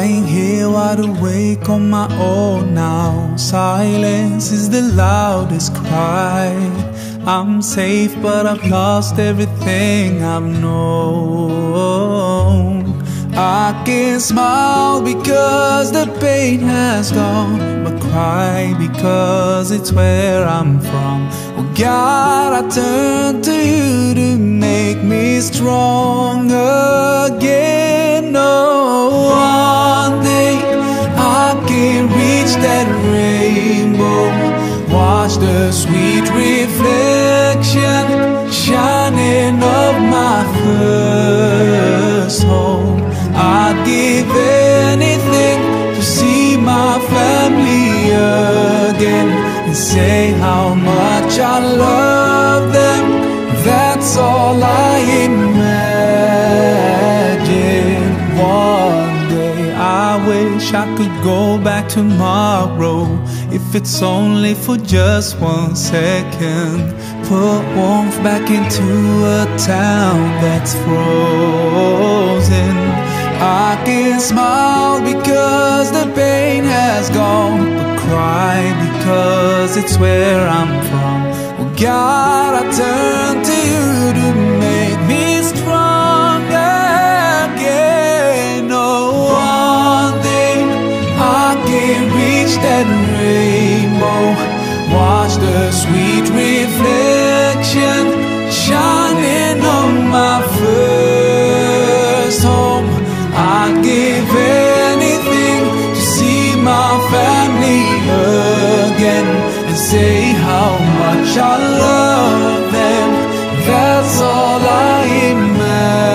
lying here wide awake on my own now. Silence is the loudest cry. I'm safe, but I've lost everything I've known. I can smile because the pain has gone, but cry because it's where I'm from. Oh God, I turn to you to make me strong can that rainbow, watch the sweet reflection shining of my first home. I'd give anything to see my family again and say how much I love them. That's all I imagine. One day I wish I could go back tomorrow, if it's only for just one second. Put warmth back into a town that's frozen. I can smile because the pain has gone, but cry because it's where I'm from. Oh God, I turn to you to make me strong home. I'd give anything to see my family again and say how much I love them. That's all I imagine.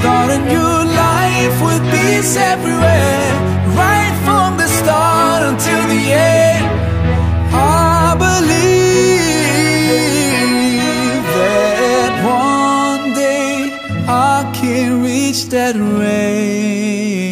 Start a new life with peace everywhere, right from the start until the end. I believe that one day I can reach that rainbow.